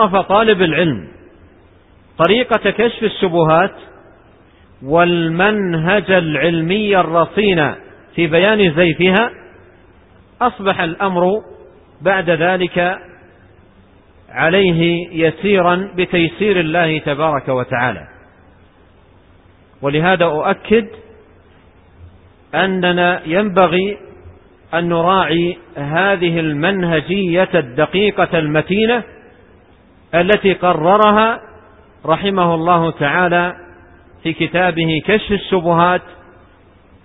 عرف طالب العلم طريقة كشف الشبهات والمنهج العلمي الرصين في بيان زيفها أصبح الأمر بعد ذلك عليه يسيرا بتيسير الله تبارك وتعالى. ولهذا أؤكد أننا ينبغي أن نراعي هذه المنهجية الدقيقة المتينة التي قررها رحمه الله تعالى في كتابه كشف الشبهات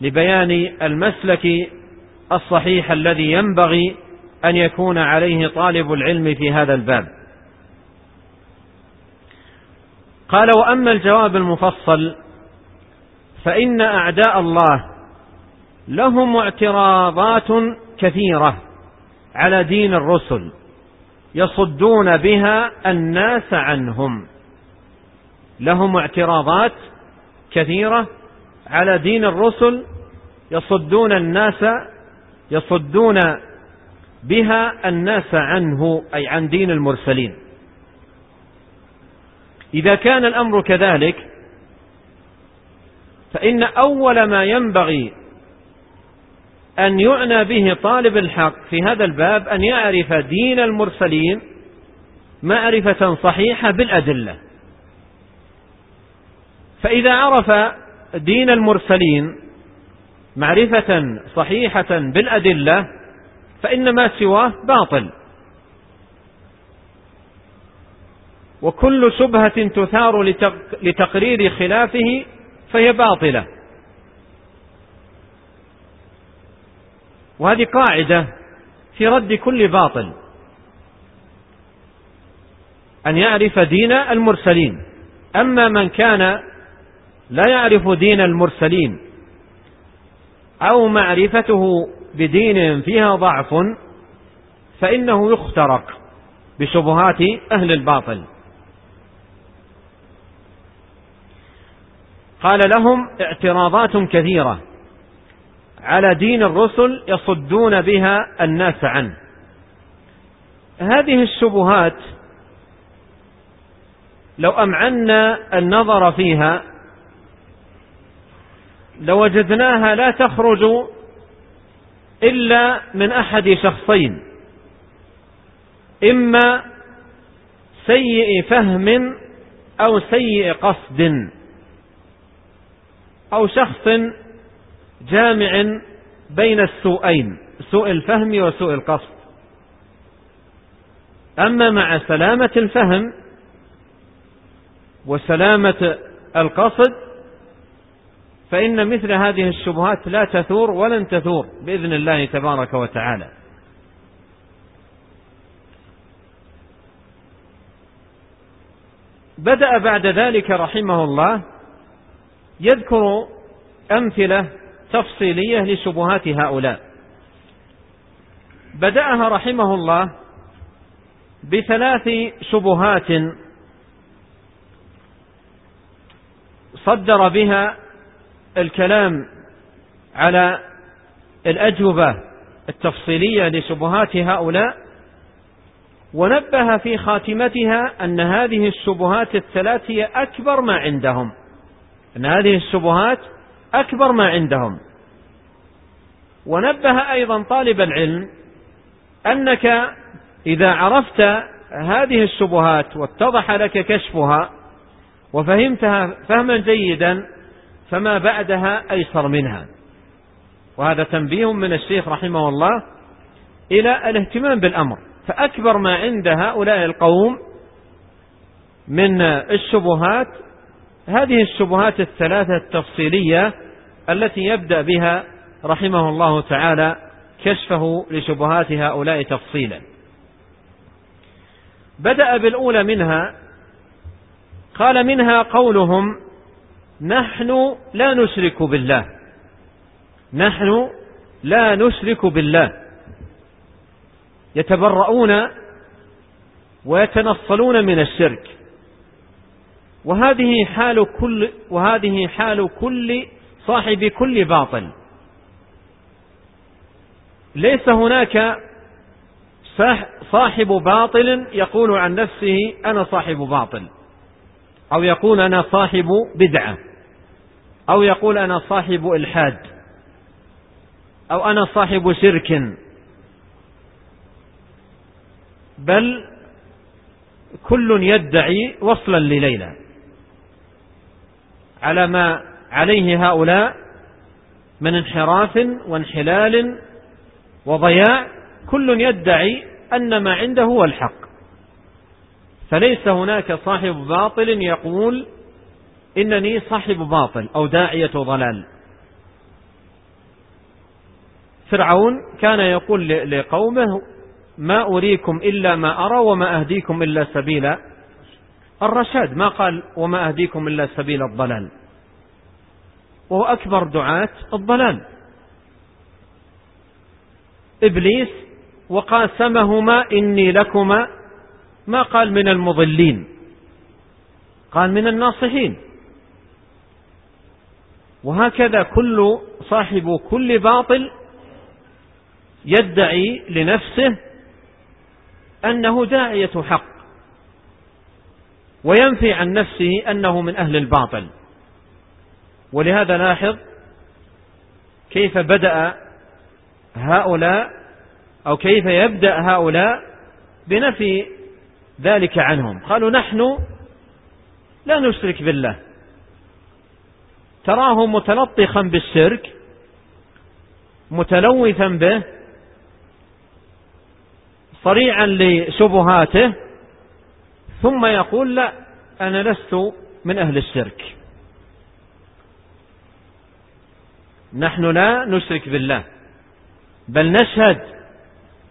لبيان المسلك الصحيح الذي ينبغي أن يكون عليه طالب العلم في هذا الباب. قال وأما الجواب المفصل فإن أعداء الله لهم اعتراضات كثيرة على دين الرسل. يصدون بها الناس عنهم. لهم اعتراضات كثيرة على دين الرسل يصدون الناس يصدون بها الناس عنه أي عن دين المرسلين. إذا كان الأمر كذلك فإن أول ما ينبغي أن يعنى به طالب الحق في هذا الباب أن يعرف دين المرسلين معرفة صحيحة بالأدلة. فإذا عرف دين المرسلين معرفة صحيحة بالأدلة فإن ما سواه باطل. وكل شبهة تثار لتقرير خلافه فهي باطلة. وهذه قاعدة في رد كل باطل. أن يعرف دين المرسلين. أما من كان لا يعرف دين المرسلين أو معرفته بدين فيها ضعف فإنه يخترق بشبهات أهل الباطل. قال لهم اعتراضات كثيرة. على دين الرسل يصدون بها الناس عنه. هذه الشبهات لو أمعنا النظر فيها لوجدناها لا تخرج إلا من أحد شخصين. إما سيء فهم أو سيء قصد أو شخص جامع بين السوءين سوء الفهم وسوء القصد. أما مع سلامة الفهم وسلامة القصد فإن مثل هذه الشبهات لا تثور ولن تثور بإذن الله تبارك وتعالى. بدأ بعد ذلك رحمه الله يذكر أمثلة تفصيلية لشبهات هؤلاء. بدأها رحمه الله بثلاث شبهات صدر بها الكلام على الأجوبة التفصيلية لشبهات هؤلاء ونبه في خاتمتها أن هذه الشبهات الثلاث هي أكبر ما عندهم. أن هذه الشبهات أكبر ما عندهم. ونبه أيضا طالب العلم أنك إذا عرفت هذه الشبهات واتضح لك كشفها وفهمتها فهما جيدا فما بعدها أيسر منها. وهذا تنبيه من الشيخ رحمه الله إلى الاهتمام بالأمر. فأكبر ما عند هؤلاء القوم من الشبهات هذه الشبهات الثلاثة التفصيلية التي يبدأ بها رحمه الله تعالى كشفه لشبهات هؤلاء تفصيلا. بدأ بالأولى منها قال منها قولهم نحن لا نشرك بالله. نحن لا نشرك بالله. يتبرؤون ويتنصلون من الشرك. وهذه حال كل وهذه حال كل صاحب كل باطل. ليس هناك صاحب باطل يقول عن نفسه أنا صاحب باطل أو يقول أنا صاحب بدعة أو يقول أنا صاحب إلحاد أو أنا صاحب شرك. بل كل يدعي وصلا لليلى. على ما عليه هؤلاء من انحراف وانحلال وضياع كل يدعي أن ما عنده هو الحق. فليس هناك صاحب باطل يقول إنني صاحب باطل أو داعية ضلال. فرعون كان يقول لقومه ما أريكم إلا ما أرى وما أهديكم إلا سبيل الرشاد ما قال وما أهديكم إلا سبيل الضلال. وهو أكبر دعاة الضلال. إبليس وقاسمهما إني لكما ما قال من المضلين. قال من الناصحين. وهكذا كل صاحب كل باطل يدعي لنفسه أنه داعية حق. وينفي عن نفسه أنه من أهل الباطل. ولهذا لاحظ كيف بدأ هؤلاء أو كيف يبدأ هؤلاء بنفي ذلك عنهم. قالوا نحن لا نشرك بالله. تراه متلطخا بالشرك متلوثا به صريعا لشبهاته ثم يقول لا أنا لست من أهل الشرك. نحن لا نشرك بالله بل نشهد.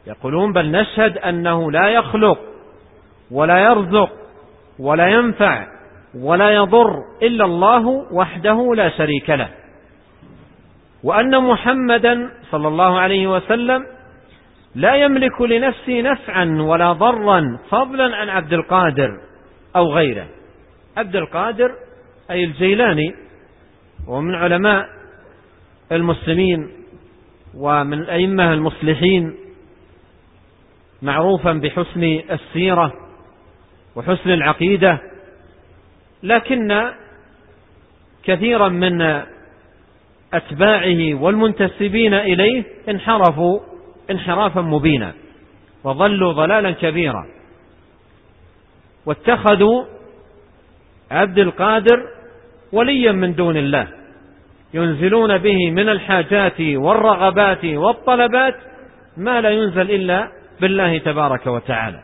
يقولون بل نشهد أنه لا يخلق ولا يرزق ولا ينفع ولا يضر إلا الله وحده لا شريك له. وأن محمدا صلى الله عليه وسلم لا يملك لنفسه نفعا ولا ضرا فضلا عن عبد القادر أو غيره. عبد القادر أي الجيلاني ومن علماء المسلمين ومن الأئمة المصلحين معروفا بحسن السيرة وحسن العقيدة. لكن كثيرا من أتباعه والمنتسبين إليه انحرفوا انحرافا مبينا وظلوا ضلالا كبيرا. واتخذوا عبد القادر وليا من دون الله ينزلون به من الحاجات والرغبات والطلبات ما لا ينزل إلا بالله تبارك وتعالى.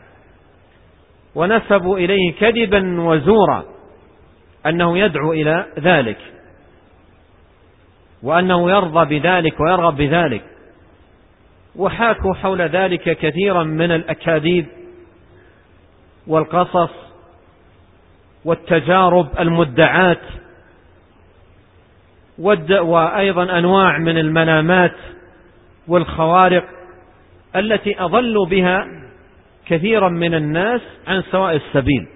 ونسبوا إليه كذبا وزورا أنه يدعو إلى ذلك وأنه يرضى بذلك ويرغب بذلك. وحاكوا حول ذلك كثيرا من الأكاذيب والقصص والتجارب المدعات وأيضا أنواع من المنامات والخوارق التي أضلوا بها كثيرا من الناس عن سواء السبيل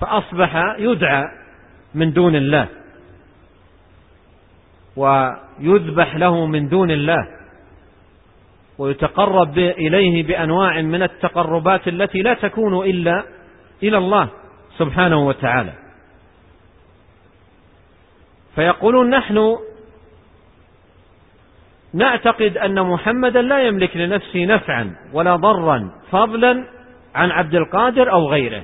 فأصبح يدعى من دون الله ويذبح له من دون الله. ويتقرب إليه بأنواع من التقربات التي لا تكون إلا إلى الله سبحانه وتعالى. فيقولون نحن نعتقد أن محمدا لا يملك لنفسه نفعا ولا ضرا فضلا عن عبد القادر أو غيره.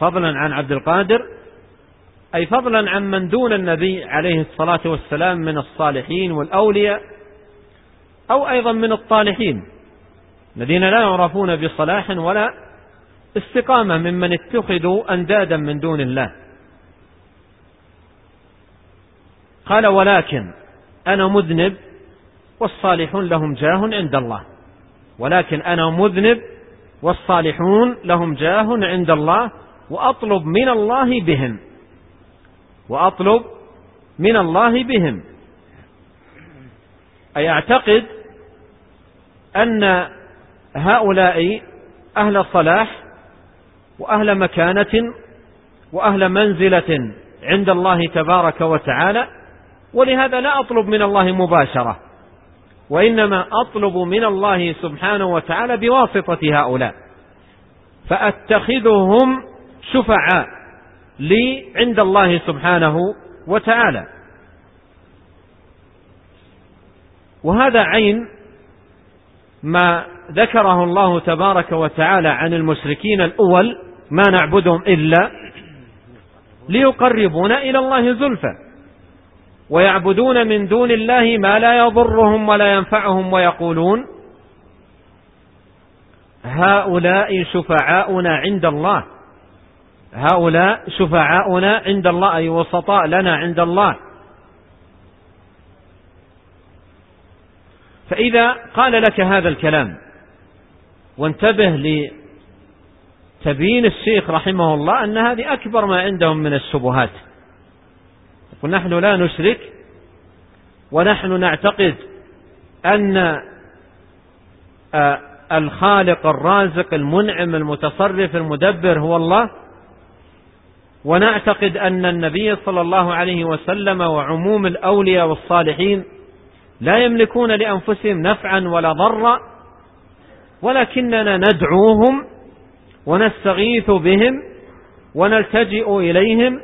فضلا عن عبد القادر أي فضلا عن من دون النبي عليه الصلاة والسلام من الصالحين والأولياء أو أيضا من الطالحين الذين لا يعرفون بصلاح ولا استقامة ممن اتخذوا أندادا من دون الله. قال ولكن أنا مذنب والصالحون لهم جاه عند الله. ولكن أنا مذنب والصالحون لهم جاه عند الله وأطلب من الله بهم. وأطلب من الله بهم. أي أعتقد أن هؤلاء أهل صلاح وأهل مكانة وأهل منزلة عند الله تبارك وتعالى ولهذا لا أطلب من الله مباشرة وإنما أطلب من الله سبحانه وتعالى بواسطة هؤلاء فأتخذهم شفعاء لي عند الله سبحانه وتعالى. وهذا عين ما ذكره الله تبارك وتعالى عن المشركين الأول ما نعبدهم إلا ليقربونا إلى الله زلفى. ويعبدون من دون الله ما لا يضرهم ولا ينفعهم ويقولون هؤلاء شفعاؤنا عند الله. هؤلاء شفعاؤنا عند الله أي وسطاء لنا عند الله. فإذا قال لك هذا الكلام وانتبه لتبيين الشيخ رحمه الله أن هذه أكبر ما عندهم من الشبهات. يقول نحن لا نشرك ونحن نعتقد أن آه، الخالق الرازق المنعم المتصرف المدبر هو الله ونعتقد أن النبي صلى الله عليه وسلم وعموم الأولياء والصالحين لا يملكون لأنفسهم نفعا ولا ضرا ولكننا ندعوهم ونستغيث بهم ونلتجئ إليهم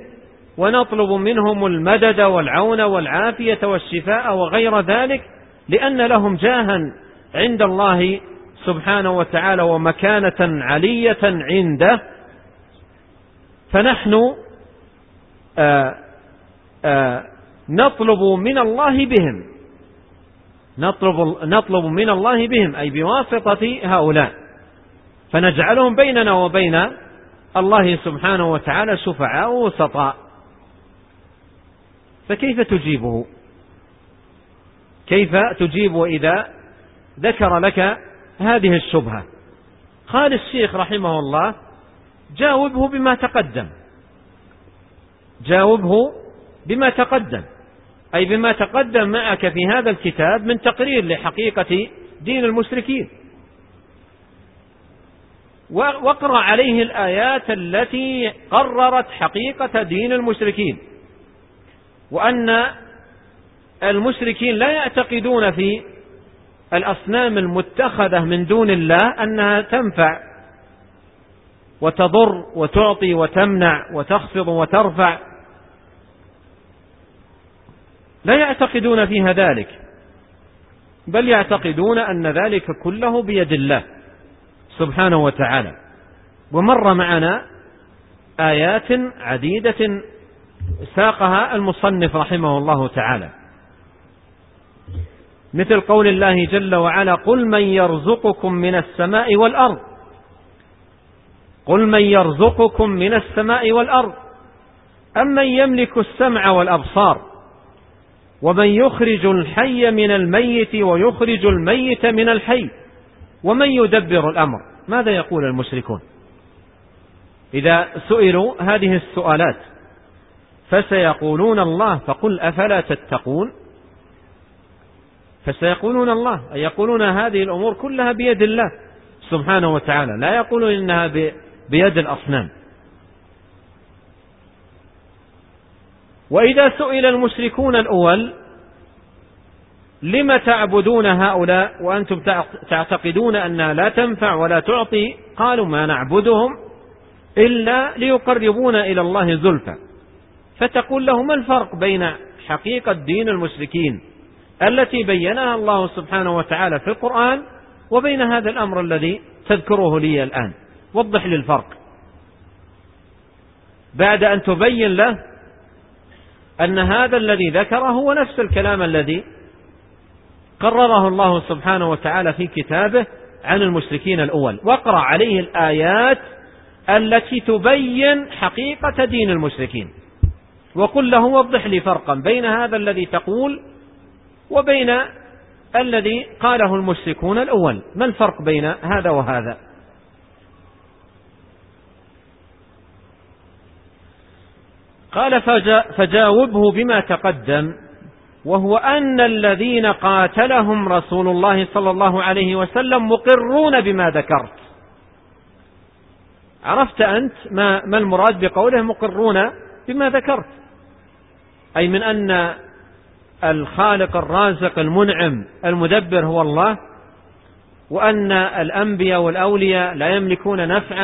ونطلب منهم المدد والعون والعافية والشفاء وغير ذلك لأن لهم جاها عند الله سبحانه وتعالى ومكانة علية عنده. فنحن آآ آآ نطلب من الله بهم نطلب, نطلب من الله بهم أي بواسطة هؤلاء. فنجعلهم بيننا وبين الله سبحانه وتعالى شفعاء وسطاء فكيف تجيبه؟ كيف تجيب إذا ذكر لك هذه الشبهة؟ قال الشيخ رحمه الله جاوبه بما تقدم. جاوبه بما تقدم. أي بما تقدم معك في هذا الكتاب من تقرير لحقيقة دين المشركين. واقرأ عليه الآيات التي قررت حقيقة دين المشركين. وأن المشركين لا يعتقدون في الأصنام المتخذة من دون الله أنها تنفع وتضر وتعطي وتمنع وتخفض وترفع. لا يعتقدون فيها ذلك. بل يعتقدون أن ذلك كله بيد الله سبحانه وتعالى. ومر معنا آيات عديدة ساقها المصنف رحمه الله تعالى. مثل قول الله جل وعلا قل من يرزقكم من السماء والأرض. قل من يرزقكم من السماء والأرض. أمن يملك السمع والأبصار؟ ومن يخرج الحي من الميت ويخرج الميت من الحي ومن يدبر الأمر ماذا يقول المشركون؟ إذا سئلوا هذه السؤالات فسيقولون الله فقل أفلا تتقون؟ فسيقولون الله أي يقولون هذه الأمور كلها بيد الله سبحانه وتعالى لا يقولون إنها بيد الأصنام. وإذا سئل المشركون الأول لم تعبدون هؤلاء وأنتم تعتقدون أنها لا تنفع ولا تعطي؟ قالوا ما نعبدهم إلا ليقربونا إلى الله زلفى. فتقول له ما الفرق بين حقيقة دين المشركين التي بينها الله سبحانه وتعالى في القرآن وبين هذا الأمر الذي تذكره لي الآن؟ وضح لي الفرق. بعد أن تبين له أن هذا الذي ذكره هو نفس الكلام الذي قرره الله سبحانه وتعالى في كتابه عن المشركين الأول. واقرأ عليه الآيات التي تبين حقيقة دين المشركين. وقل له وضح لي فرقا بين هذا الذي تقول وبين الذي قاله المشركون الأول. ما الفرق بين هذا وهذا؟ قال فجاوبه بما تقدم وهو أن الذين قاتلهم رسول الله صلى الله عليه وسلم مقرون بما ذكرت. عرفت أنت ما, ما المراد بقوله مقرون بما ذكرت؟ أي من أن الخالق الرازق المنعم المدبر هو الله وأن الأنبياء والأولياء لا يملكون نفعا